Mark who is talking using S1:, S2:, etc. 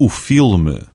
S1: o filme.